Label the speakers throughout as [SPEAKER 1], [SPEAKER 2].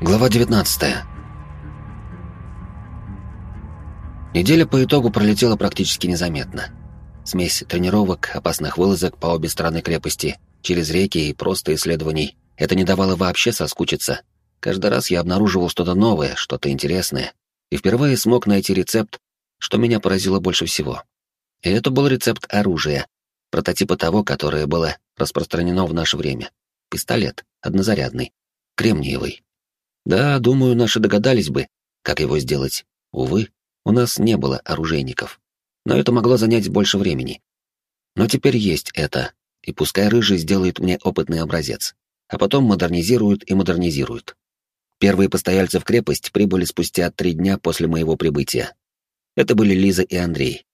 [SPEAKER 1] Глава 19. Неделя по итогу пролетела практически незаметно. Смесь тренировок, опасных вылазок по обе стороны крепости, через реки и просто исследований — это не давало вообще соскучиться. Каждый раз я обнаруживал что-то новое, что-то интересное, и впервые смог найти рецепт, что меня поразило больше всего. И это был рецепт оружия, прототипа того, которое было распространено в наше время. Пистолет, однозарядный, кремниевый. Да, думаю, наши догадались бы, как его сделать. Увы, у нас не было оружейников. Но это могло занять больше времени. Но теперь есть это, и пускай Рыжий сделает мне опытный образец, а потом модернизирует и модернизирует. Первые постояльцы в крепость прибыли спустя три дня после моего прибытия. Это были Лиза и Андрей.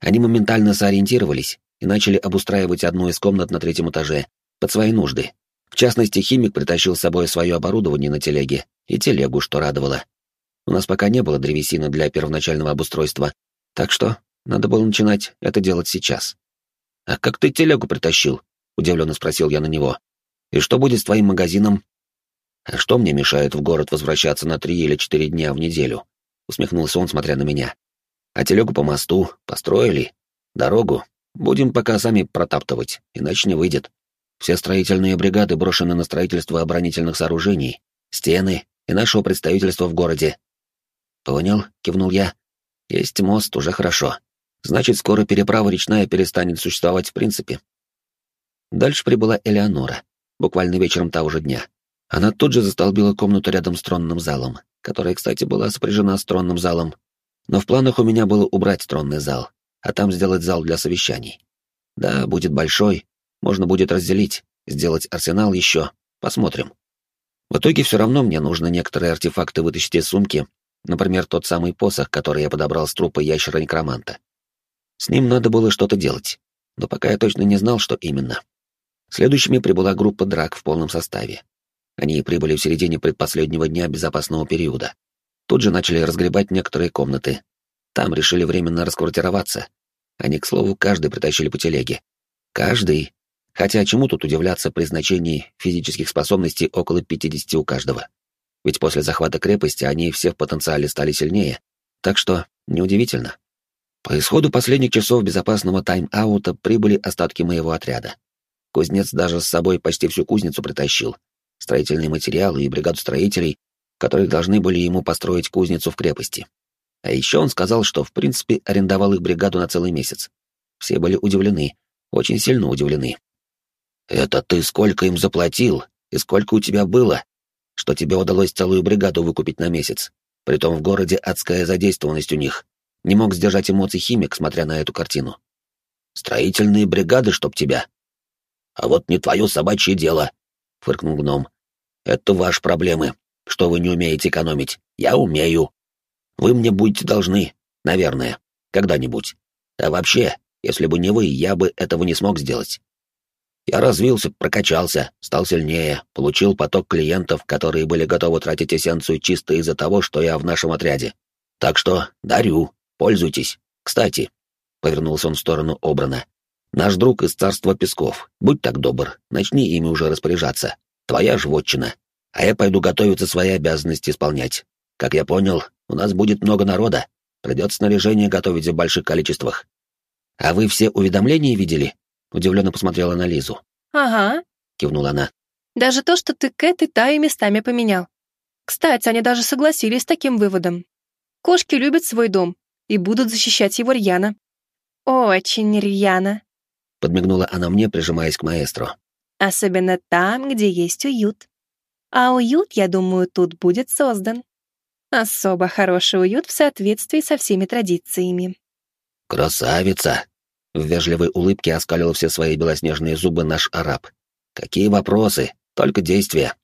[SPEAKER 1] Они моментально сориентировались и начали обустраивать одну из комнат на третьем этаже под свои нужды. В частности, химик притащил с собой свое оборудование на телеге и телегу, что радовало. У нас пока не было древесины для первоначального обустройства, так что надо было начинать это делать сейчас. «А как ты телегу притащил?» — удивленно спросил я на него. «И что будет с твоим магазином?» «А что мне мешает в город возвращаться на три или четыре дня в неделю?» — усмехнулся он, смотря на меня. «А телегу по мосту построили? Дорогу? Будем пока сами протаптывать, иначе не выйдет. Все строительные бригады брошены на строительство оборонительных сооружений, стены и нашего представительства в городе. Понял, кивнул я. Есть мост, уже хорошо. Значит, скоро переправа речная перестанет существовать в принципе. Дальше прибыла Элеонора, буквально вечером того же дня. Она тут же застолбила комнату рядом с тронным залом, которая, кстати, была сопряжена с тронным залом. Но в планах у меня было убрать тронный зал, а там сделать зал для совещаний. Да, будет большой, можно будет разделить, сделать арсенал еще, посмотрим. В итоге все равно мне нужно некоторые артефакты вытащить из сумки, например, тот самый посох, который я подобрал с трупа ящера-некроманта. С ним надо было что-то делать, но пока я точно не знал, что именно. Следующими прибыла группа драк в полном составе. Они прибыли в середине предпоследнего дня безопасного периода. Тут же начали разгребать некоторые комнаты. Там решили временно расквартироваться. Они, к слову, каждый притащили по телеге. Каждый, Хотя чему тут удивляться при значении физических способностей около 50 у каждого? Ведь после захвата крепости они все в потенциале стали сильнее, так что неудивительно. По исходу последних часов безопасного тайм-аута прибыли остатки моего отряда. Кузнец даже с собой почти всю кузницу притащил, строительные материалы и бригаду строителей, которые должны были ему построить кузницу в крепости. А еще он сказал, что в принципе арендовал их бригаду на целый месяц. Все были удивлены, очень сильно удивлены. «Это ты сколько им заплатил? И сколько у тебя было? Что тебе удалось целую бригаду выкупить на месяц? Притом в городе адская задействованность у них. Не мог сдержать эмоций химик, смотря на эту картину. Строительные бригады, чтоб тебя. А вот не твое собачье дело, — фыркнул гном. Это ваши проблемы, что вы не умеете экономить. Я умею. Вы мне будете должны, наверное, когда-нибудь. А вообще, если бы не вы, я бы этого не смог сделать. Я развился, прокачался, стал сильнее, получил поток клиентов, которые были готовы тратить эссенцию чисто из-за того, что я в нашем отряде. Так что дарю, пользуйтесь. Кстати, — повернулся он в сторону Обрана, — наш друг из царства Песков, будь так добр, начни ими уже распоряжаться. Твоя ж вотчина. А я пойду готовиться свои обязанности исполнять. Как я понял, у нас будет много народа. Придется снаряжение готовить в больших количествах. А вы все уведомления видели? Удивленно посмотрела на Лизу.
[SPEAKER 2] «Ага», —
[SPEAKER 1] кивнула она.
[SPEAKER 2] «Даже то, что ты Кэт и Таю местами поменял. Кстати, они даже согласились с таким выводом. Кошки любят свой дом и будут защищать его рьяно. Очень рьяно», —
[SPEAKER 1] подмигнула она мне, прижимаясь к маэстро.
[SPEAKER 2] «Особенно там, где есть уют. А уют, я думаю, тут будет создан. Особо хороший уют в соответствии со всеми традициями».
[SPEAKER 1] «Красавица!» В вежливой улыбке оскалил все свои белоснежные зубы наш араб. «Какие вопросы? Только действия».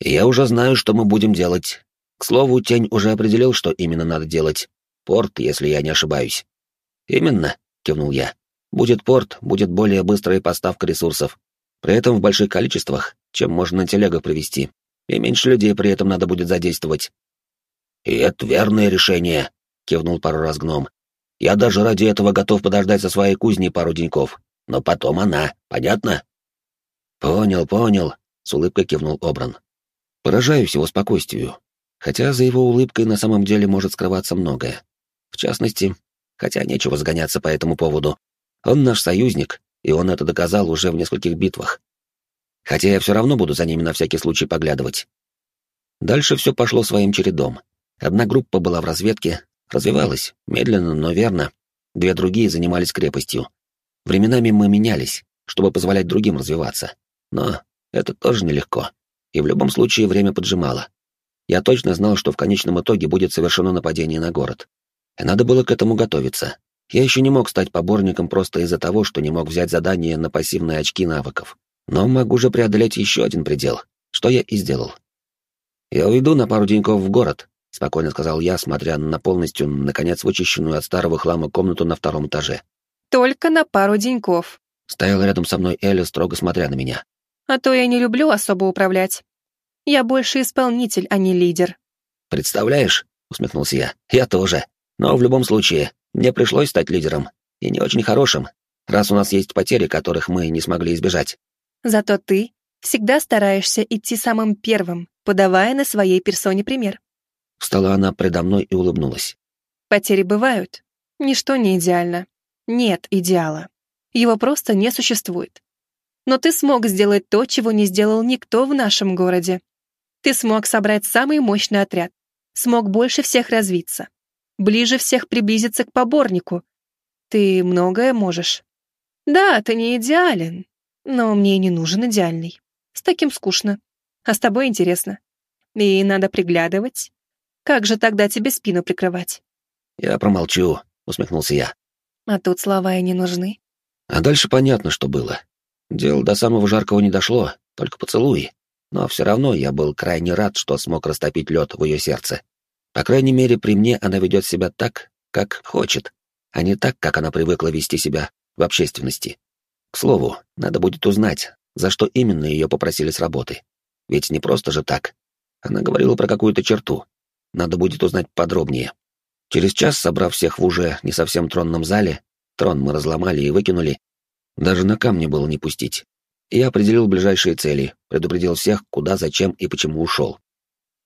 [SPEAKER 1] «Я уже знаю, что мы будем делать. К слову, Тень уже определил, что именно надо делать. Порт, если я не ошибаюсь». «Именно», — кивнул я. «Будет порт, будет более быстрая поставка ресурсов. При этом в больших количествах, чем можно на телегах привезти. И меньше людей при этом надо будет задействовать». «И это верное решение», — кивнул пару раз гном. Я даже ради этого готов подождать со своей кузней пару деньков. Но потом она, понятно?» «Понял, понял», — с улыбкой кивнул Обран. Поражаюсь его спокойствию, хотя за его улыбкой на самом деле может скрываться многое. В частности, хотя нечего сгоняться по этому поводу, он наш союзник, и он это доказал уже в нескольких битвах. Хотя я все равно буду за ними на всякий случай поглядывать. Дальше все пошло своим чередом. Одна группа была в разведке, развивалась, медленно, но верно. Две другие занимались крепостью. Временами мы менялись, чтобы позволять другим развиваться. Но это тоже нелегко. И в любом случае время поджимало. Я точно знал, что в конечном итоге будет совершено нападение на город. И надо было к этому готовиться. Я еще не мог стать поборником просто из-за того, что не мог взять задание на пассивные очки навыков. Но могу же преодолеть еще один предел, что я и сделал. «Я уйду на пару деньков в город», — спокойно сказал я, смотря на полностью, наконец, вычищенную от старого хлама комнату на втором этаже.
[SPEAKER 2] «Только на пару деньков», —
[SPEAKER 1] стояла рядом со мной Эля, строго смотря на меня.
[SPEAKER 2] «А то я не люблю особо управлять. Я больше исполнитель, а не лидер».
[SPEAKER 1] «Представляешь?» — усмехнулся я. «Я тоже. Но в любом случае, мне пришлось стать лидером. И не очень хорошим, раз у нас есть потери, которых мы не смогли избежать».
[SPEAKER 2] «Зато ты всегда стараешься идти самым первым, подавая на своей персоне пример.
[SPEAKER 1] Встала она предо мной и улыбнулась.
[SPEAKER 2] Потери бывают. Ничто не идеально. Нет идеала. Его просто не существует. Но ты смог сделать то, чего не сделал никто в нашем городе. Ты смог собрать самый мощный отряд. Смог больше всех развиться. Ближе всех приблизиться к поборнику. Ты многое можешь. Да, ты не идеален, но мне не нужен идеальный. С таким скучно а с тобой интересно. И надо приглядывать. Как же тогда тебе спину прикрывать?»
[SPEAKER 1] «Я промолчу», — усмехнулся я.
[SPEAKER 2] «А тут слова и не нужны».
[SPEAKER 1] А дальше понятно, что было. Дело до самого жаркого не дошло, только поцелуи. Но все равно я был крайне рад, что смог растопить лед в ее сердце. По крайней мере, при мне она ведет себя так, как хочет, а не так, как она привыкла вести себя в общественности. К слову, надо будет узнать, за что именно ее попросили с работы. Ведь не просто же так. Она говорила про какую-то черту. Надо будет узнать подробнее. Через час, собрав всех в уже не совсем тронном зале, трон мы разломали и выкинули, даже на камни было не пустить. Я определил ближайшие цели, предупредил всех, куда, зачем и почему ушел.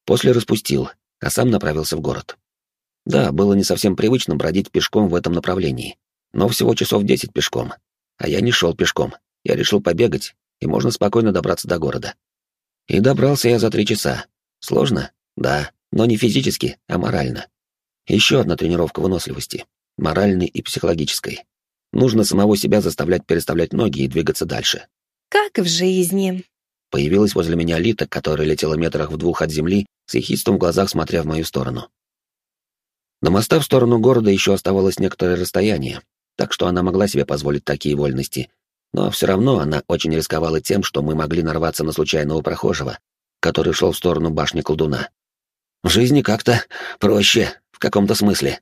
[SPEAKER 1] После распустил, а сам направился в город. Да, было не совсем привычно бродить пешком в этом направлении, но всего часов десять пешком. А я не шел пешком, я решил побегать, и можно спокойно добраться до города. И добрался я за три часа. Сложно? Да, но не физически, а морально. Еще одна тренировка выносливости, моральной и психологической. Нужно самого себя заставлять переставлять ноги и двигаться дальше.
[SPEAKER 2] «Как в жизни?»
[SPEAKER 1] Появилась возле меня Лита, которая летела метрах в двух от земли, с ехидством в глазах смотря в мою сторону. До моста в сторону города еще оставалось некоторое расстояние, так что она могла себе позволить такие вольности, но все равно она очень рисковала тем, что мы могли нарваться на случайного прохожего, который шел в сторону башни колдуна. В жизни как-то проще, в каком-то смысле.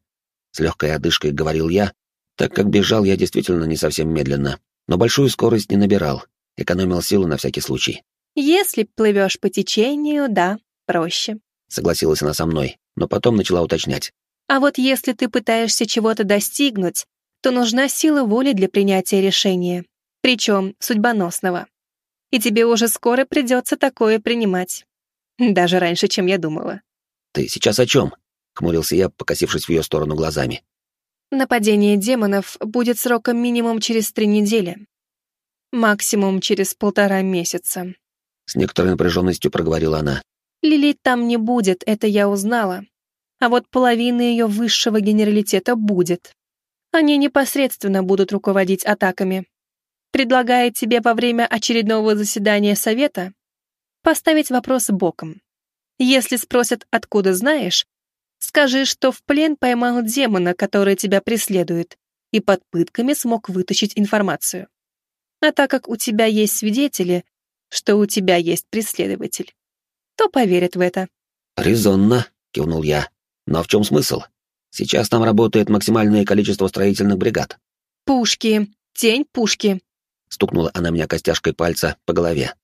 [SPEAKER 1] С легкой одышкой говорил я, так как бежал я действительно не совсем медленно, но большую скорость не набирал, экономил силы на всякий случай.
[SPEAKER 2] «Если плывешь по течению, да, проще», —
[SPEAKER 1] согласилась она со мной, но потом начала уточнять.
[SPEAKER 2] «А вот если ты пытаешься чего-то достигнуть, то нужна сила воли для принятия решения причем судьбоносного. И тебе уже скоро придется такое принимать. Даже раньше, чем я думала.
[SPEAKER 1] «Ты сейчас о чем?» — хмурился я, покосившись в ее сторону глазами.
[SPEAKER 2] «Нападение демонов будет сроком минимум через три недели. Максимум через полтора месяца».
[SPEAKER 1] С некоторой напряженностью проговорила она.
[SPEAKER 2] «Лилит там не будет, это я узнала. А вот половина ее высшего генералитета будет. Они непосредственно будут руководить атаками, предлагает тебе во время очередного заседания совета поставить вопрос боком. Если спросят, откуда знаешь, скажи, что в плен поймал демона, который тебя преследует, и под пытками смог вытащить информацию. А так как у тебя есть свидетели, что у тебя есть преследователь, то поверят в это.
[SPEAKER 1] «Резонно», — кивнул я. «Но в чем смысл? Сейчас там работает максимальное количество строительных бригад».
[SPEAKER 2] «Пушки. Тень пушки
[SPEAKER 1] стукнула она меня костяшкой пальца по голове.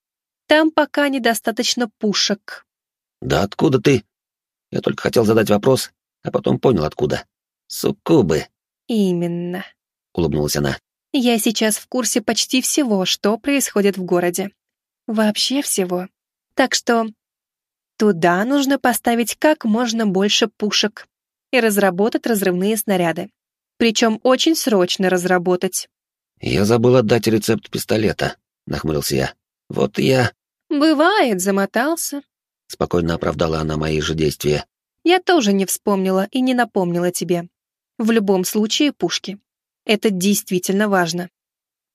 [SPEAKER 2] Там пока недостаточно пушек.
[SPEAKER 1] Да откуда ты? Я только хотел задать вопрос, а потом понял откуда. Суккубы.
[SPEAKER 2] Именно.
[SPEAKER 1] Улыбнулась она.
[SPEAKER 2] Я сейчас в курсе почти всего, что происходит в городе. Вообще всего. Так что Туда нужно поставить как можно больше пушек и разработать разрывные снаряды. Причем очень срочно разработать.
[SPEAKER 1] «Я забыл отдать рецепт пистолета», — нахмурился я. «Вот я...»
[SPEAKER 2] «Бывает, замотался», —
[SPEAKER 1] спокойно оправдала она мои же действия.
[SPEAKER 2] «Я тоже не вспомнила и не напомнила тебе. В любом случае пушки. Это действительно важно.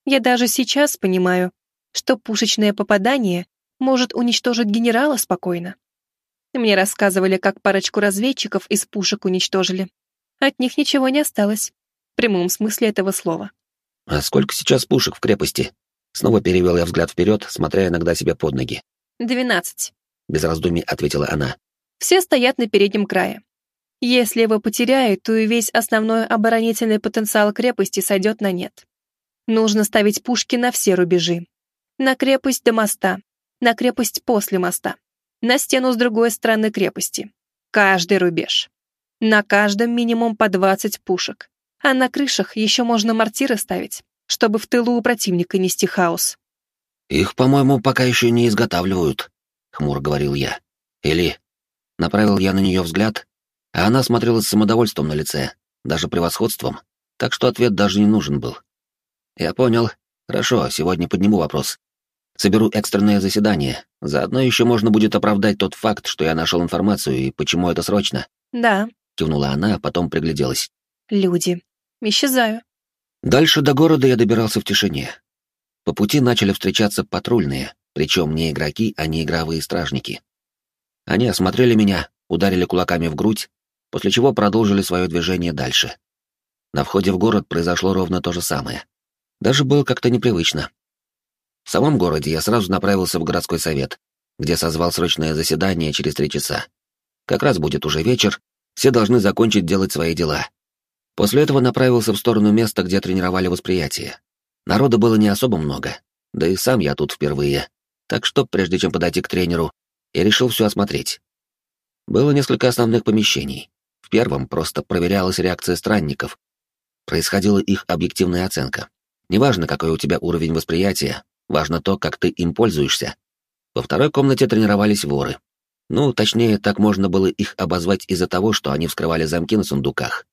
[SPEAKER 2] Я даже сейчас понимаю, что пушечное попадание может уничтожить генерала спокойно. Мне рассказывали, как парочку разведчиков из пушек уничтожили. От них ничего не осталось. В прямом смысле этого слова.
[SPEAKER 1] «А сколько сейчас пушек в крепости?» Снова перевел я взгляд вперед, смотря иногда себе под ноги.
[SPEAKER 2] «Двенадцать», —
[SPEAKER 1] без раздумий ответила она.
[SPEAKER 2] «Все стоят на переднем крае. Если его потеряют, то и весь основной оборонительный потенциал крепости сойдет на нет. Нужно ставить пушки на все рубежи. На крепость до моста, на крепость после моста, на стену с другой стороны крепости. Каждый рубеж. На каждом минимум по 20 пушек. А на крышах еще можно мортиры ставить, чтобы в тылу у противника нести хаос.
[SPEAKER 1] «Их, по-моему, пока еще не изготавливают», — хмуро говорил я. «Или...» Направил я на нее взгляд, а она смотрела с самодовольством на лице, даже превосходством, так что ответ даже не нужен был. «Я понял. Хорошо, сегодня подниму вопрос. Соберу экстренное заседание. Заодно еще можно будет оправдать тот факт, что я нашел информацию и почему это срочно».
[SPEAKER 2] «Да», —
[SPEAKER 1] кивнула она, а потом пригляделась.
[SPEAKER 2] «Люди. Исчезаю».
[SPEAKER 1] Дальше до города я добирался в тишине. По пути начали встречаться патрульные, причем не игроки, а не игровые стражники. Они осмотрели меня, ударили кулаками в грудь, после чего продолжили свое движение дальше. На входе в город произошло ровно то же самое. Даже было как-то непривычно. В самом городе я сразу направился в городской совет, где созвал срочное заседание через три часа. Как раз будет уже вечер, все должны закончить делать свои дела. После этого направился в сторону места, где тренировали восприятие. Народа было не особо много, да и сам я тут впервые. Так что, прежде чем подойти к тренеру, я решил все осмотреть. Было несколько основных помещений. В первом просто проверялась реакция странников. Происходила их объективная оценка. Неважно, какой у тебя уровень восприятия, важно то, как ты им пользуешься. Во второй комнате тренировались воры. Ну, точнее, так можно было их обозвать из-за того, что они вскрывали замки на сундуках.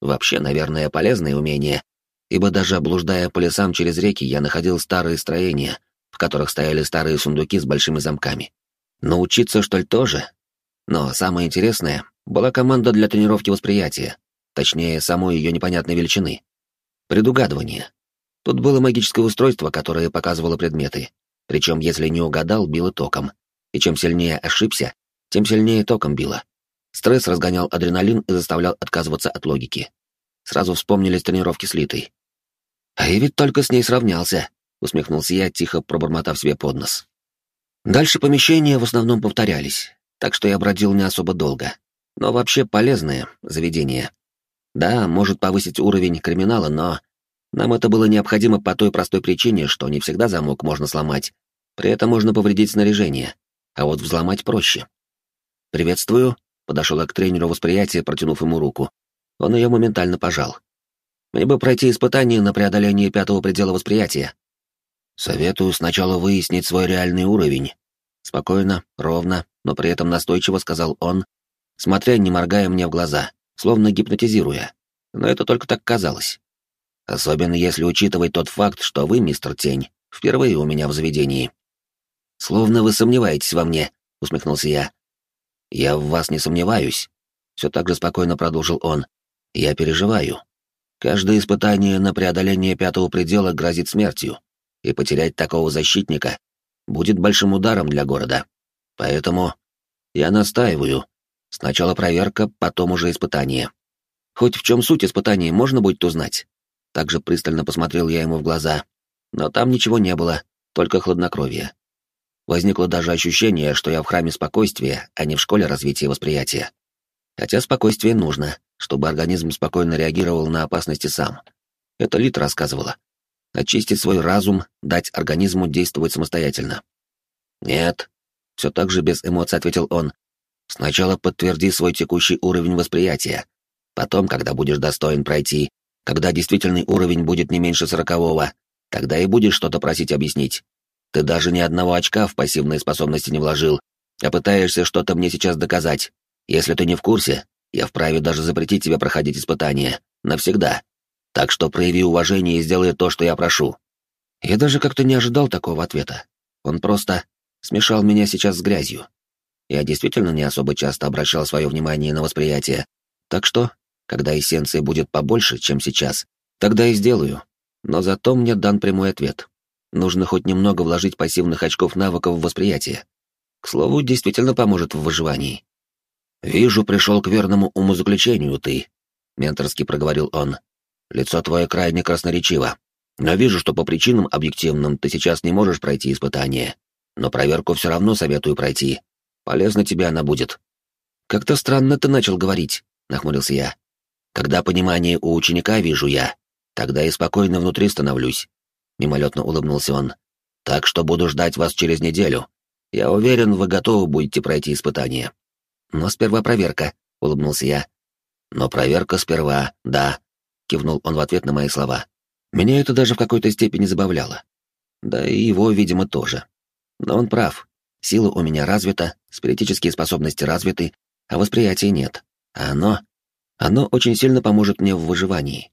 [SPEAKER 1] Вообще, наверное, полезное умение, ибо даже блуждая по лесам через реки, я находил старые строения, в которых стояли старые сундуки с большими замками. Научиться, что ли, тоже? Но самое интересное была команда для тренировки восприятия, точнее, самой ее непонятной величины. Предугадывание. Тут было магическое устройство, которое показывало предметы, причем если не угадал, било током, и чем сильнее ошибся, тем сильнее током било. Стресс разгонял адреналин и заставлял отказываться от логики. Сразу вспомнились тренировки с Литой. «А я ведь только с ней сравнялся», — усмехнулся я, тихо пробормотав себе под нос. Дальше помещения в основном повторялись, так что я бродил не особо долго. Но вообще полезное заведение. Да, может повысить уровень криминала, но нам это было необходимо по той простой причине, что не всегда замок можно сломать. При этом можно повредить снаряжение, а вот взломать проще. «Приветствую», — подошел к тренеру восприятия, протянув ему руку. Он ее моментально пожал. «Мне бы пройти испытание на преодоление пятого предела восприятия». «Советую сначала выяснить свой реальный уровень». Спокойно, ровно, но при этом настойчиво сказал он, смотря, не моргая мне в глаза, словно гипнотизируя. Но это только так казалось. Особенно если учитывать тот факт, что вы, мистер Тень, впервые у меня в заведении. Словно вы сомневаетесь во мне, усмехнулся я. Я в вас не сомневаюсь, все так же спокойно продолжил он. Я переживаю. Каждое испытание на преодоление пятого предела грозит смертью, и потерять такого защитника будет большим ударом для города. Поэтому я настаиваю. Сначала проверка, потом уже испытание. Хоть в чем суть испытания можно будет узнать. Также пристально посмотрел я ему в глаза. Но там ничего не было, только хладнокровие. Возникло даже ощущение, что я в храме спокойствия, а не в школе развития восприятия. Хотя спокойствие нужно, чтобы организм спокойно реагировал на опасности сам. Это Лит рассказывала. Очистить свой разум, дать организму действовать самостоятельно. «Нет», — все так же без эмоций ответил он. «Сначала подтверди свой текущий уровень восприятия. Потом, когда будешь достоин пройти, когда действительный уровень будет не меньше сорокового, тогда и будешь что-то просить объяснить. Ты даже ни одного очка в пассивные способности не вложил, а пытаешься что-то мне сейчас доказать. Если ты не в курсе, я вправе даже запретить тебе проходить испытания. Навсегда. Так что прояви уважение и сделай то, что я прошу». Я даже как-то не ожидал такого ответа. Он просто смешал меня сейчас с грязью. Я действительно не особо часто обращал свое внимание на восприятие. Так что, когда эссенции будет побольше, чем сейчас, тогда и сделаю. Но зато мне дан прямой ответ. Нужно хоть немного вложить пассивных очков навыков в восприятие. К слову, действительно поможет в выживании. «Вижу, пришел к верному умозаключению ты», — менторски проговорил он. «Лицо твое крайне красноречиво. Но вижу, что по причинам объективным ты сейчас не можешь пройти испытание. Но проверку все равно советую пройти. Полезно тебе она будет». «Как-то странно ты начал говорить», — нахмурился я. «Когда понимание у ученика вижу я, тогда и спокойно внутри становлюсь», — мимолетно улыбнулся он. «Так что буду ждать вас через неделю. Я уверен, вы готовы будете пройти испытание. Но сперва проверка, улыбнулся я. Но проверка сперва, да, кивнул он в ответ на мои слова. Меня это даже в какой-то степени забавляло. Да и его, видимо, тоже. Но он прав. Сила у меня развита, спиритические способности развиты, а восприятия нет. А оно... Оно очень сильно поможет мне в выживании.